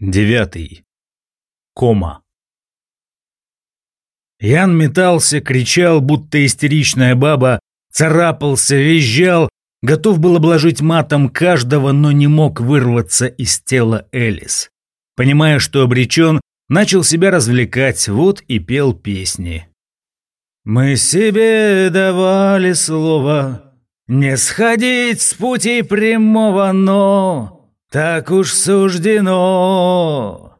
Девятый. Кома. Ян метался, кричал, будто истеричная баба, царапался, визжал, готов был обложить матом каждого, но не мог вырваться из тела Элис. Понимая, что обречен, начал себя развлекать, вот и пел песни. «Мы себе давали слово не сходить с пути прямого, но...» так уж суждено.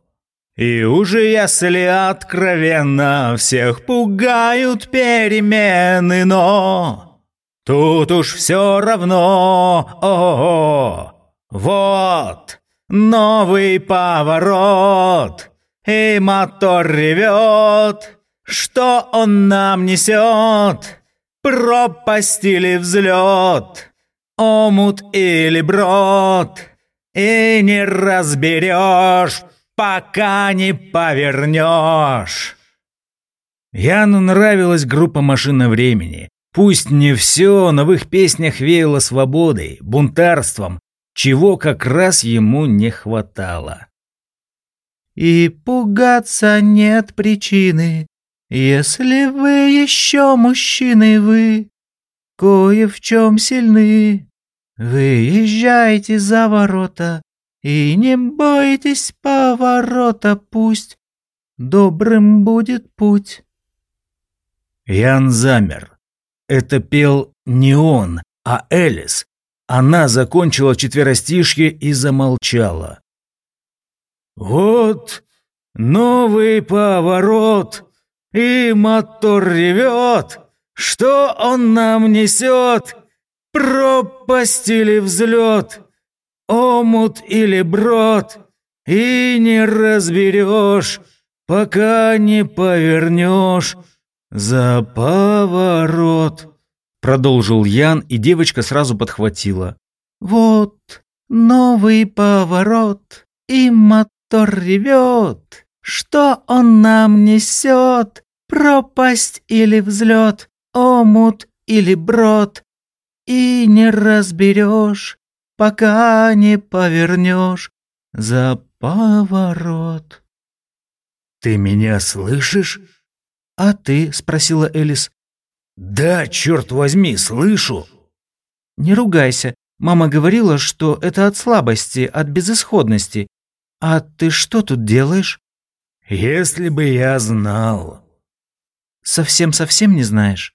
И уже если откровенно всех пугают перемены, но тут уж все равно. О, -о, -о. вот новый поворот, и мотор ревет. Что он нам несет? Пропасть или взлет? Омут или брод? И не разберешь, пока не повернешь. Яну нравилась группа «Машина времени». Пусть не все, но в их песнях веяло свободой, бунтарством, чего как раз ему не хватало. «И пугаться нет причины, если вы еще мужчины вы, кое в чем сильны. Выезжайте за ворота и не бойтесь поворота, пусть добрым будет путь. Ян замер. Это пел не он, а Элис. Она закончила четверостишье и замолчала. «Вот новый поворот, и мотор ревет. Что он нам несет? Пропасть или взлет, омут или брод, и не разберешь, пока не повернешь за поворот. Продолжил Ян, и девочка сразу подхватила. Вот новый поворот, и мотор ревет. Что он нам несет? Пропасть или взлет, омут или брод, и не разберешь, пока не повернешь за поворот. «Ты меня слышишь?» «А ты?» — спросила Элис. «Да, черт возьми, слышу!» «Не ругайся. Мама говорила, что это от слабости, от безысходности. А ты что тут делаешь?» «Если бы я знал...» «Совсем-совсем не знаешь?»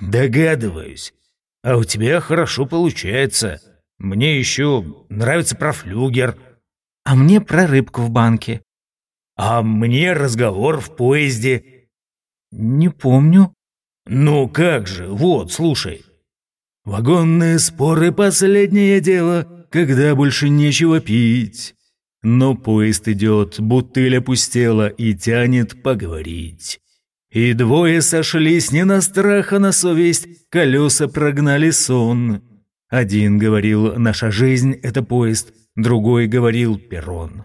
«Догадываюсь. А у тебя хорошо получается. Мне еще нравится про флюгер. А мне про рыбку в банке. А мне разговор в поезде. Не помню. Ну как же, вот, слушай. Вагонные споры – последнее дело, когда больше нечего пить. Но поезд идет, бутыль опустела и тянет поговорить. И двое сошлись не на страх, а на совесть, колеса прогнали сон. Один говорил «наша жизнь – это поезд», другой говорил «перрон».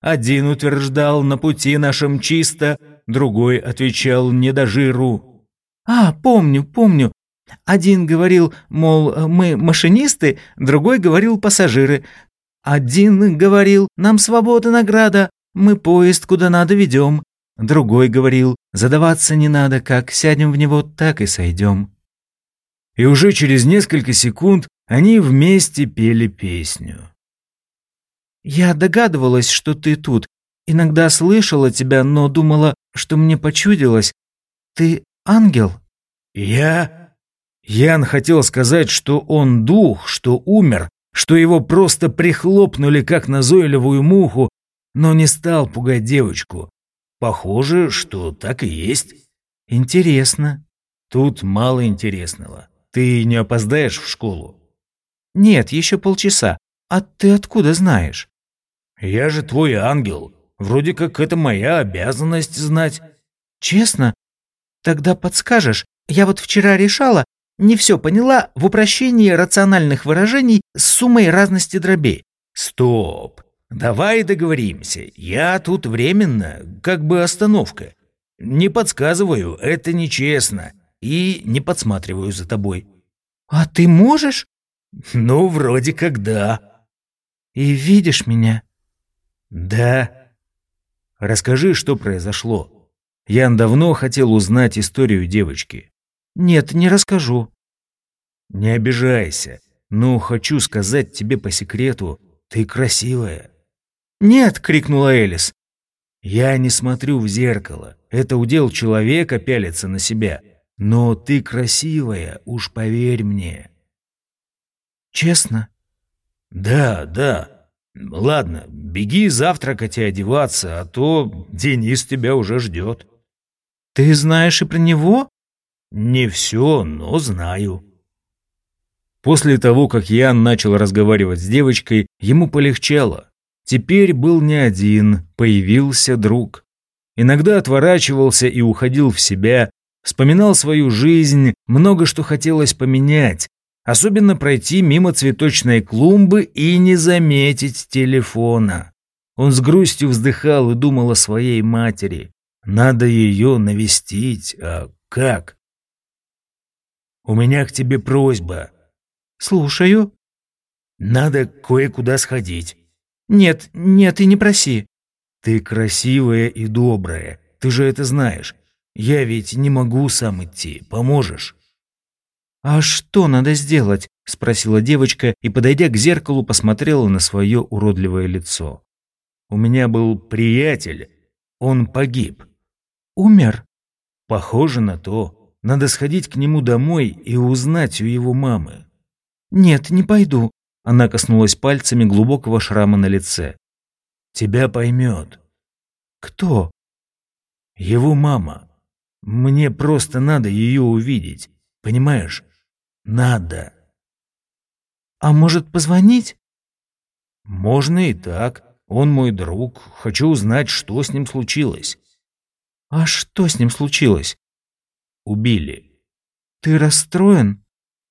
Один утверждал «на пути нашем чисто», другой отвечал «не до жиру». «А, помню, помню. Один говорил, мол, мы машинисты, другой говорил пассажиры. Один говорил, нам свобода награда, мы поезд куда надо ведем. Другой говорил, задаваться не надо, как сядем в него, так и сойдем. И уже через несколько секунд они вместе пели песню. «Я догадывалась, что ты тут. Иногда слышала тебя, но думала, что мне почудилось. Ты ангел?» «Я...» Ян хотел сказать, что он дух, что умер, что его просто прихлопнули, как назойливую муху, но не стал пугать девочку. Похоже, что так и есть. Интересно. Тут мало интересного. Ты не опоздаешь в школу? Нет, еще полчаса. А ты откуда знаешь? Я же твой ангел. Вроде как это моя обязанность знать. Честно? Тогда подскажешь. Я вот вчера решала, не все поняла в упрощении рациональных выражений с суммой разности дробей. Стоп. «Давай договоримся. Я тут временно, как бы остановка. Не подсказываю, это нечестно. И не подсматриваю за тобой». «А ты можешь?» «Ну, вроде как да». «И видишь меня?» «Да?» «Расскажи, что произошло. Ян давно хотел узнать историю девочки». «Нет, не расскажу». «Не обижайся, но хочу сказать тебе по секрету, ты красивая». «Нет!» — крикнула Элис. «Я не смотрю в зеркало. Это удел человека пялиться на себя. Но ты красивая, уж поверь мне». «Честно?» «Да, да. Ладно, беги завтракать и одеваться, а то Денис тебя уже ждет». «Ты знаешь и про него?» «Не все, но знаю». После того, как Ян начал разговаривать с девочкой, ему полегчало. Теперь был не один, появился друг. Иногда отворачивался и уходил в себя, вспоминал свою жизнь, много что хотелось поменять, особенно пройти мимо цветочной клумбы и не заметить телефона. Он с грустью вздыхал и думал о своей матери. Надо ее навестить, а как? «У меня к тебе просьба». «Слушаю». «Надо кое-куда сходить». «Нет, нет, и не проси». «Ты красивая и добрая, ты же это знаешь. Я ведь не могу сам идти, поможешь?» «А что надо сделать?» – спросила девочка и, подойдя к зеркалу, посмотрела на свое уродливое лицо. «У меня был приятель, он погиб». «Умер?» «Похоже на то. Надо сходить к нему домой и узнать у его мамы». «Нет, не пойду. Она коснулась пальцами глубокого шрама на лице. «Тебя поймет». «Кто?» «Его мама. Мне просто надо ее увидеть. Понимаешь? Надо». «А может, позвонить?» «Можно и так. Он мой друг. Хочу узнать, что с ним случилось». «А что с ним случилось?» «Убили». «Ты расстроен?»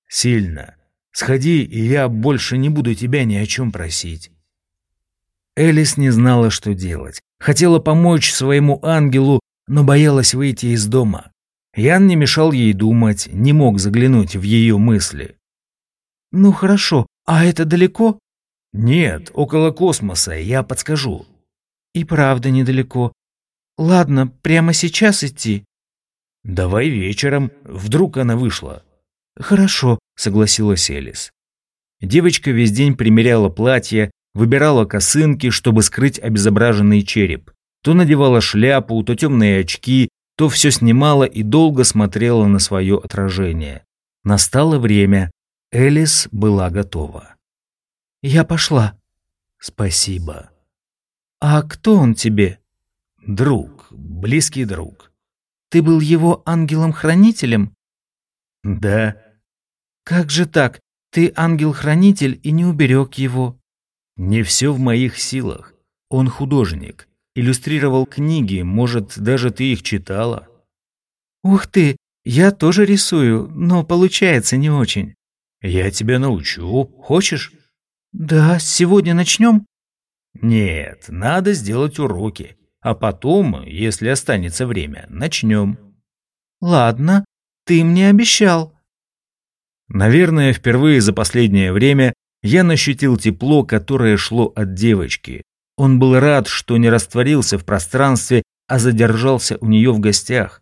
«Сильно. Сходи, и я больше не буду тебя ни о чем просить». Элис не знала, что делать. Хотела помочь своему ангелу, но боялась выйти из дома. Ян не мешал ей думать, не мог заглянуть в ее мысли. «Ну хорошо, а это далеко?» «Нет, около космоса, я подскажу». «И правда недалеко. Ладно, прямо сейчас идти?» «Давай вечером, вдруг она вышла». «Хорошо», — согласилась Элис. Девочка весь день примеряла платье, выбирала косынки, чтобы скрыть обезображенный череп. То надевала шляпу, то темные очки, то все снимала и долго смотрела на свое отражение. Настало время. Элис была готова. «Я пошла». «Спасибо». «А кто он тебе?» «Друг, близкий друг». «Ты был его ангелом-хранителем?» «Да». «Как же так? Ты ангел-хранитель и не уберег его». «Не все в моих силах. Он художник. Иллюстрировал книги, может, даже ты их читала?» «Ух ты, я тоже рисую, но получается не очень». «Я тебя научу. Хочешь?» «Да, сегодня начнем?» «Нет, надо сделать уроки. А потом, если останется время, начнем». «Ладно, ты мне обещал». Наверное, впервые за последнее время я ощутил тепло, которое шло от девочки. Он был рад, что не растворился в пространстве, а задержался у нее в гостях.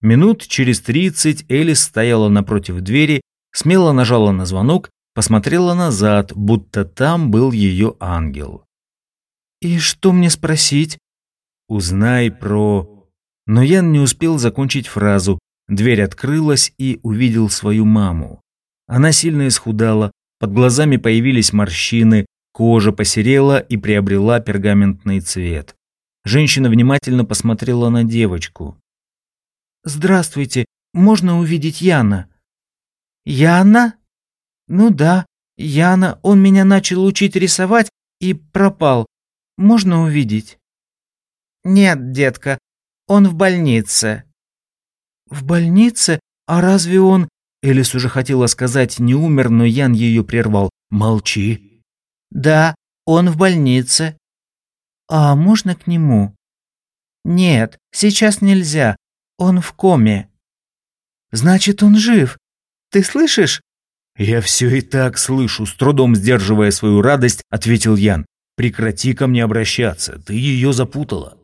Минут через тридцать Элис стояла напротив двери, смело нажала на звонок, посмотрела назад, будто там был ее ангел. «И что мне спросить?» «Узнай про...» Но Ян не успел закончить фразу. Дверь открылась и увидел свою маму. Она сильно исхудала, под глазами появились морщины, кожа посерела и приобрела пергаментный цвет. Женщина внимательно посмотрела на девочку. «Здравствуйте, можно увидеть Яна?» «Яна?» «Ну да, Яна, он меня начал учить рисовать и пропал. Можно увидеть?» «Нет, детка, он в больнице». «В больнице? А разве он...» Элис уже хотела сказать «не умер», но Ян ее прервал. «Молчи». «Да, он в больнице». «А можно к нему?» «Нет, сейчас нельзя. Он в коме». «Значит, он жив. Ты слышишь?» «Я все и так слышу», — с трудом сдерживая свою радость, ответил Ян. прекрати ко мне обращаться, ты ее запутала».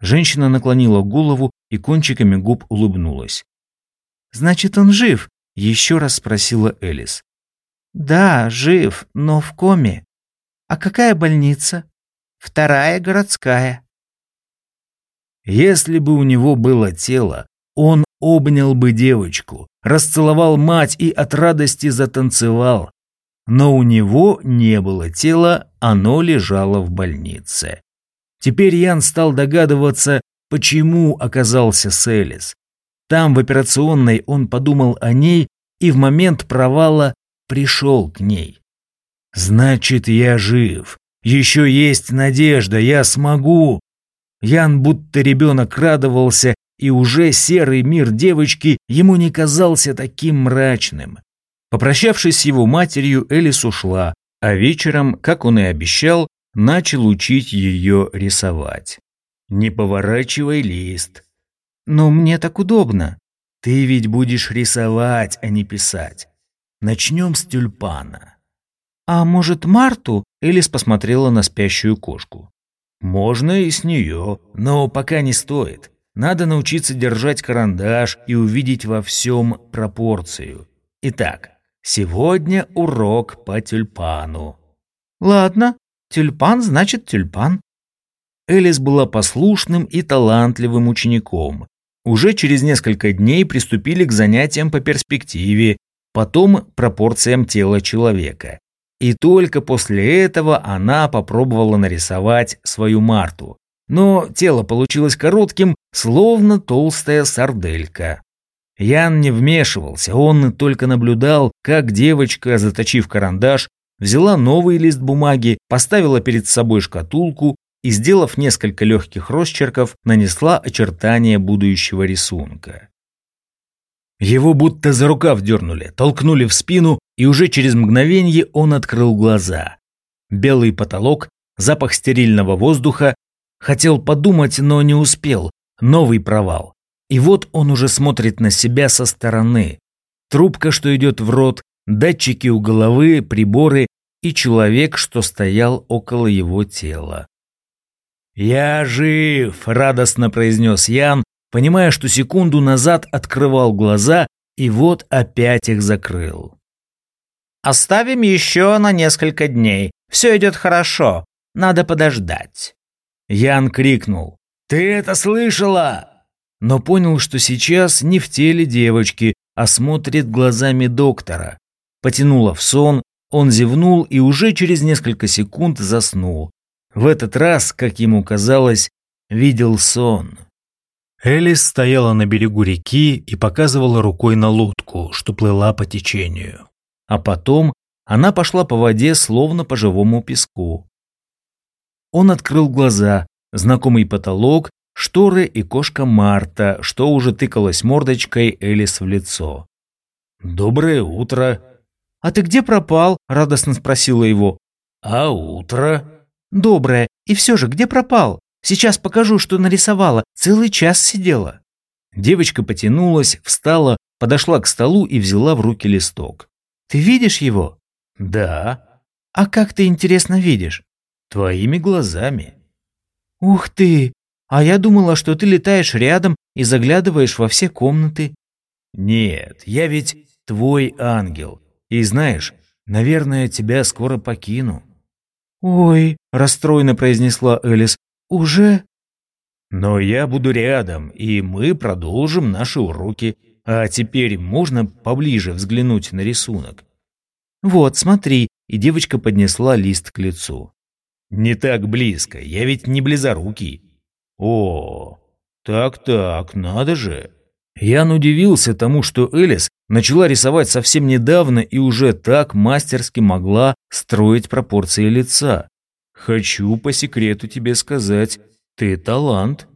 Женщина наклонила голову и кончиками губ улыбнулась. «Значит, он жив?» — еще раз спросила Элис. «Да, жив, но в коме. А какая больница?» «Вторая городская». Если бы у него было тело, он обнял бы девочку, расцеловал мать и от радости затанцевал. Но у него не было тела, оно лежало в больнице. Теперь Ян стал догадываться, почему оказался с Элис. Там, в операционной, он подумал о ней и в момент провала пришел к ней. «Значит, я жив. Еще есть надежда, я смогу». Ян будто ребенок радовался и уже серый мир девочки ему не казался таким мрачным. Попрощавшись с его матерью, Элис ушла, а вечером, как он и обещал, начал учить ее рисовать. «Не поворачивай лист». «Но мне так удобно». «Ты ведь будешь рисовать, а не писать. Начнем с тюльпана». «А может, Марту?» Элис посмотрела на спящую кошку. «Можно и с нее, но пока не стоит. Надо научиться держать карандаш и увидеть во всем пропорцию. Итак, сегодня урок по тюльпану. Ладно, тюльпан значит тюльпан. Элис была послушным и талантливым учеником. Уже через несколько дней приступили к занятиям по перспективе, потом пропорциям тела человека. И только после этого она попробовала нарисовать свою Марту но тело получилось коротким, словно толстая сарделька. Ян не вмешивался, он только наблюдал, как девочка, заточив карандаш, взяла новый лист бумаги, поставила перед собой шкатулку и, сделав несколько легких росчерков, нанесла очертания будущего рисунка. Его будто за рукав дернули, толкнули в спину, и уже через мгновение он открыл глаза. Белый потолок, запах стерильного воздуха, Хотел подумать, но не успел. Новый провал. И вот он уже смотрит на себя со стороны. Трубка, что идет в рот, датчики у головы, приборы и человек, что стоял около его тела. «Я жив!» – радостно произнес Ян, понимая, что секунду назад открывал глаза и вот опять их закрыл. «Оставим еще на несколько дней. Все идет хорошо. Надо подождать». Ян крикнул «Ты это слышала?» Но понял, что сейчас не в теле девочки, а смотрит глазами доктора. Потянуло в сон, он зевнул и уже через несколько секунд заснул. В этот раз, как ему казалось, видел сон. Элис стояла на берегу реки и показывала рукой на лодку, что плыла по течению. А потом она пошла по воде, словно по живому песку. Он открыл глаза, знакомый потолок, шторы и кошка Марта, что уже тыкалась мордочкой Элис в лицо. «Доброе утро!» «А ты где пропал?» – радостно спросила его. «А утро?» «Доброе. И все же, где пропал? Сейчас покажу, что нарисовала. Целый час сидела». Девочка потянулась, встала, подошла к столу и взяла в руки листок. «Ты видишь его?» «Да». «А как ты, интересно, видишь?» Твоими глазами. Ух ты! А я думала, что ты летаешь рядом и заглядываешь во все комнаты. Нет, я ведь твой ангел. И знаешь, наверное, тебя скоро покину. Ой, расстроенно произнесла Элис. Уже? Но я буду рядом, и мы продолжим наши уроки. А теперь можно поближе взглянуть на рисунок? Вот, смотри, и девочка поднесла лист к лицу. Не так близко, я ведь не близорукий. О, так-так, надо же. Ян удивился тому, что Элис начала рисовать совсем недавно и уже так мастерски могла строить пропорции лица. Хочу по секрету тебе сказать, ты талант.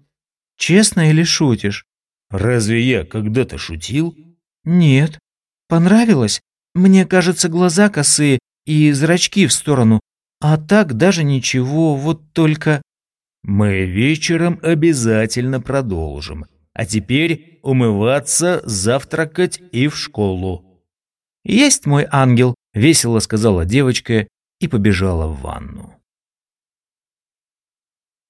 Честно или шутишь? Разве я когда-то шутил? Нет. Понравилось? Мне кажется, глаза косые и зрачки в сторону, а так даже ничего, вот только... Мы вечером обязательно продолжим. А теперь умываться, завтракать и в школу. «Есть мой ангел», — весело сказала девочка и побежала в ванну.